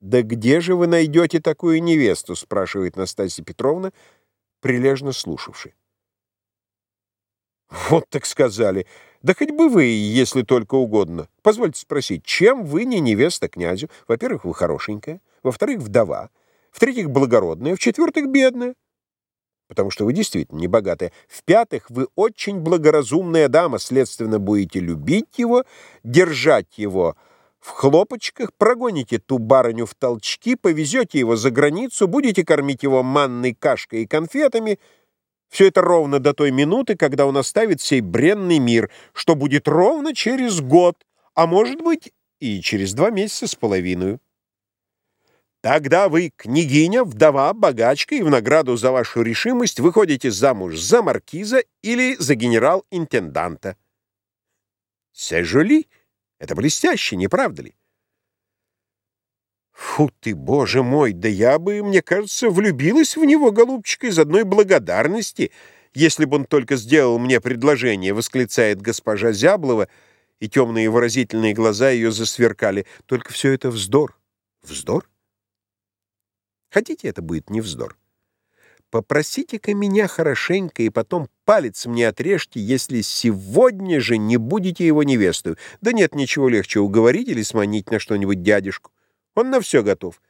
«Да где же вы найдете такую невесту?» — спрашивает Настасья Петровна, прилежно слушавши. «Вот так сказали. Да хоть бы вы, если только угодно. Позвольте спросить, чем вы не невеста князю? Во-первых, вы хорошенькая, во-вторых, вдова, в-третьих, благородная, в-четвертых, бедная, потому что вы действительно не богатая, в-пятых, вы очень благоразумная дама, следственно, будете любить его, держать его в хлопочках, прогоните ту барыню в толчки, повезете его за границу, будете кормить его манной кашкой и конфетами — все это ровно до той минуты, когда он оставит сей бренный мир, что будет ровно через год, а может быть и через два месяца с половиной. Тогда вы, княгиня, вдова, богачка, и в награду за вашу решимость выходите замуж за маркиза или за генерал-интенданта. Сежули? Это блестяще, не правда ли? Фу ты, боже мой, да я бы, мне кажется, влюбилась в него, голубчик, из одной благодарности, если бы он только сделал мне предложение, восклицает госпожа Зяблова, и темные выразительные глаза ее засверкали. Только все это вздор. Вздор? Хотите, это будет не вздор? Попросите-ка меня хорошенько, и потом палец мне отрежьте, если сегодня же не будете его невестою. Да нет, ничего легче уговорить или сманить на что-нибудь дядюшку. Он на все готов.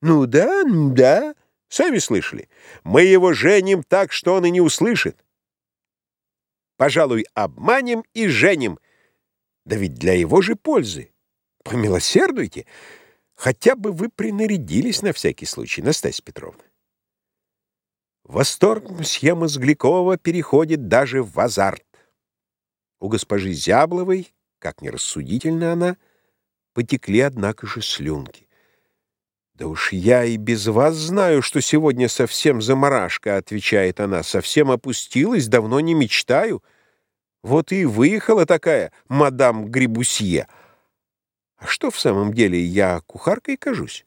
Ну да, ну да, сами слышали. Мы его женим так, что он и не услышит. Пожалуй, обманем и женим. Да ведь для его же пользы. Помилосердуйте. Хотя бы вы принарядились на всякий случай, Настасья Петровна. Восторг мсье Мозглякова переходит даже в азарт. У госпожи Зябловой, как нерассудительна она, потекли, однако же, слюнки. «Да уж я и без вас знаю, что сегодня совсем заморашка», — отвечает она. «Совсем опустилась, давно не мечтаю. Вот и выехала такая мадам Грибусье. А что в самом деле, я кухаркой кажусь?»